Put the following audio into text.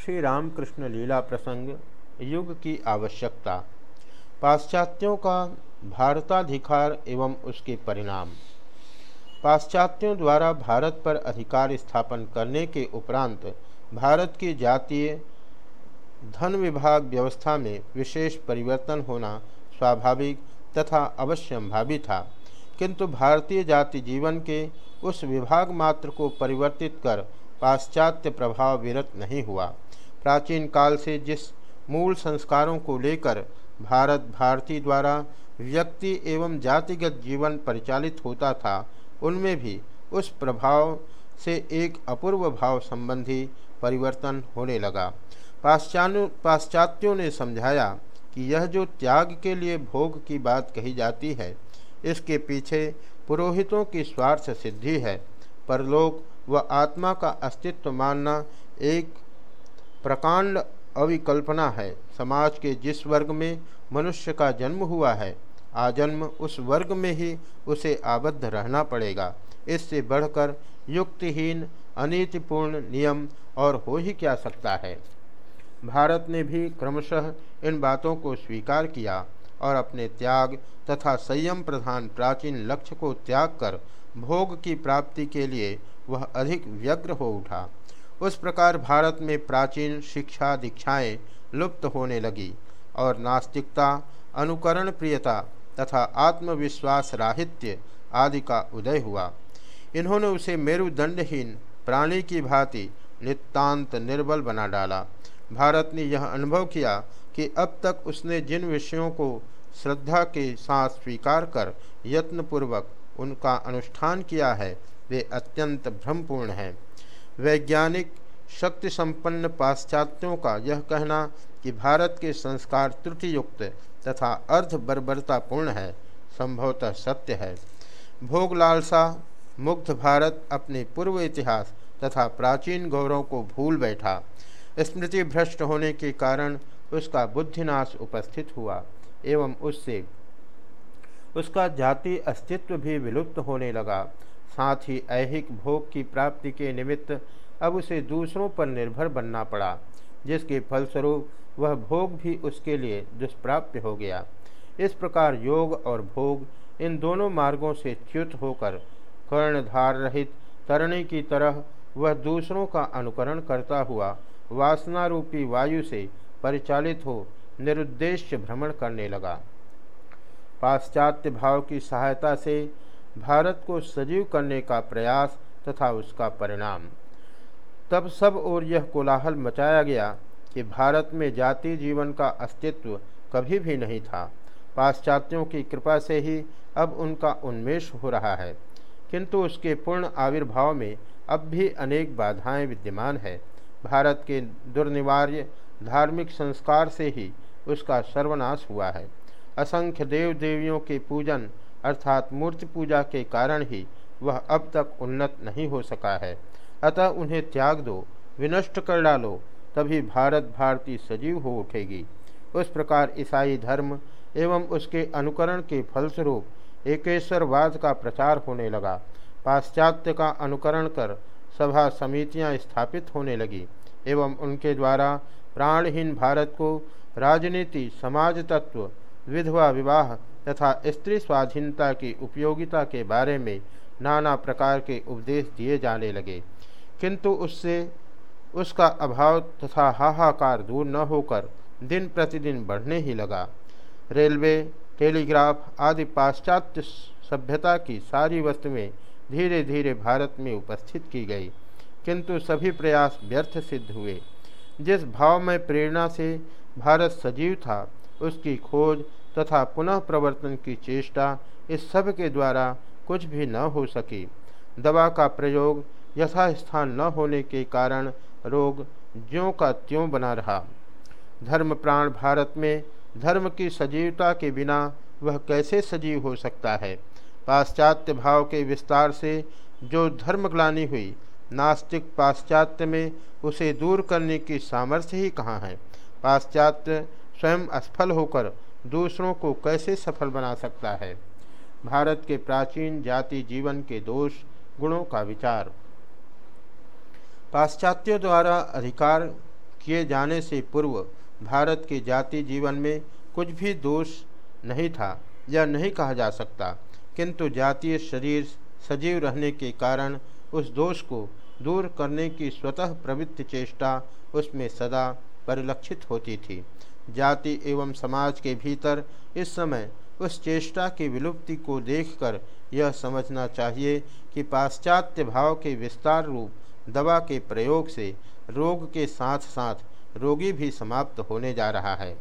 श्री रामकृष्ण लीला प्रसंग, युग की आवश्यकता, पाश्चात्यों का भारताधिकार एवं उसके परिणाम। पाश्चात्यों द्वारा भारत पर अधिकार स्थापन करने के उपरांत भारत की जातीय धन विभाग व्यवस्था में विशेष परिवर्तन होना स्वाभाविक तथा अवश्यंभावी था, किंतु भारतीय जाति जीवन के उस विभाग मात्र को परिवर्तित कर पाश्चात्य प्रभाव विरत नहीं हुआ। प्राचीन काल से जिस मूल संस्कारों को लेकर भारत भारती द्वारा व्यक्ति एवं जातिगत जीवन परिचालित होता था, उनमें भी उस प्रभाव से एक अपूर्व भाव संबंधी परिवर्तन होने लगा। पाश्चात्यों पाश्चात्यों ने समझाया कि यह जो त्याग के लिए भोग की बात कही जाती है, इसके पीछे पुरोहितों की स्वार्थ सिद्धि है। परलोक व आत्मा का अस्तित्व मानना एक प्रकांड अविकल्पना है। समाज के जिस वर्ग में मनुष्य का जन्म हुआ है आजन्म उस वर्ग में ही उसे आबद्ध रहना पड़ेगा। इससे बढ़कर युक्तिहीन अनीतिपूर्ण नियम और हो ही क्या सकता है? भारत ने भी क्रमशः इन बातों को स्वीकार किया और अपने त्याग तथा संयम प्रधान प्राचीन लक्ष्य को त्याग कर भोग की प्राप्ति के लिए वह अधिक व्यग्र हो उठा। उस प्रकार भारत में प्राचीन शिक्षा दीक्षाएँ लुप्त होने लगी और नास्तिकता अनुकरण प्रियता तथा आत्मविश्वास राहित्य आदि का उदय हुआ। इन्होंने उसे मेरुदंडहीन प्राणी की भांति नितांत निर्बल बना डाला। भारत ने यह अनुभव किया कि अब तक उसने जिन विषयों को श्रद्धा के साथ स्वीकार कर यत्नपूर्वक उनका अनुष्ठान किया है वे अत्यंत भ्रमपूर्ण हैं। वैज्ञानिक शक्ति संपन्न पाश्चात्यों का यह कहना कि भारत के संस्कार त्रुटियुक्त तथा अर्ध बर्बरतापूर्ण है, संभवतः सत्य है। भोग लालसा, मुग्ध भारत अपने पूर्व इतिहास तथा प्राचीन गौरव को भूल बैठा। स्मृति भ्रष्ट होने के कारण उसका बुद्धिनाश उपस्थित हुआ, एवं उससे उसका जाति अस्तित्व भी विलुप्त होने लगा। साथ ही ऐहिक भोग की प्राप्ति के निमित्त अब उसे दूसरों पर निर्भर बनना पड़ा, जिसके फलस्वरूप वह भोग भी उसके लिए दुष्प्राप्य हो गया। इस प्रकार योग और भोग इन दोनों मार्गों से च्युत होकर कर्णधार रहित तरणी की तरह वह दूसरों का अनुकरण करता हुआ वासना रूपी वायु से परिचालित हो निरुद्देश्य भ्रमण करने लगा। पाश्चात्य भाव की सहायता से भारत को सजीव करने का प्रयास तथा उसका परिणाम। तब सब और यह कोलाहल मचाया गया कि भारत में जाति जीवन का अस्तित्व कभी भी नहीं था। पाश्चात्यों की कृपा से ही अब उनका उन्मेष हो रहा है। किंतु उसके पूर्ण आविर्भाव में अब भी अनेक बाधाएँ विद्यमान है। भारत के दुर्निवार्य धार्मिक संस्कार से ही उसका सर्वनाश हुआ है। असंख्य देव देवियों के पूजन अर्थात मूर्ति पूजा के कारण ही वह अब तक उन्नत नहीं हो सका है। अतः उन्हें त्याग दो, विनष्ट कर डालो, तभी भारत भारती सजीव हो उठेगी। उस प्रकार ईसाई धर्म एवं उसके अनुकरण के फलस्वरूप एकेश्वरवाद का प्रचार होने लगा। पाश्चात्य का अनुकरण कर सभा समितियाँ स्थापित होने लगी एवं उनके द्वारा प्राणहीन भारत को राजनीति, समाज तत्व, विधवा विवाह तथा स्त्री स्वाधीनता की उपयोगिता के बारे में नाना प्रकार के उपदेश दिए जाने लगे। किंतु उससे, उसका अभाव तथा हाहाकार दूर न होकर दिन प्रतिदिन बढ़ने ही लगा। रेलवे, टेलीग्राफ आदि पाश्चात्य सभ्यता की सारी वस्तुएँ धीरे धीरे भारत में उपस्थित की गई, किंतु सभी प्रयास व्यर्थ सिद्ध हुए। जिस भाव में प्रेरणा से भारत सजीव था, उसकी खोज तथा पुनः प्रवर्तन की चेष्टा इस सब के द्वारा कुछ भी न हो सकी। दवा का प्रयोग यथास्थान न होने के कारण रोग ज्यों का त्यों बना रहा। धर्म प्राण भारत में धर्म की सजीवता के बिना वह कैसे सजीव हो सकता है? पाश्चात्य भाव के विस्तार से जो धर्मग्लानी हुई, नास्तिक पाश्चात्य में उसे दूर करने की सामर्थ्य ही कहाँ है? पाश्चात्य स्वयं असफल होकर दूसरों को कैसे सफल बना सकता है? भारत के प्राचीन जाति जीवन के दोष, गुणों का विचार। पाश्चात्यों द्वारा अधिकार किए जाने से पूर्व भारत के जाति जीवन में कुछ भी दोष नहीं था यह नहीं कहा जा सकता। किंतु जातीय शरीर सजीव रहने के कारण उस दोष को दूर करने की स्वतः प्रवृत्ति चेष्टा उसमें सदा परिलक्षित होती थी। जाति एवं समाज के भीतर इस समय उस चेष्टा की विलुप्ति को देखकर यह समझना चाहिए कि पाश्चात्य भाव के विस्तार रूप दवा के प्रयोग से रोग के साथ साथ रोगी भी समाप्त होने जा रहा है।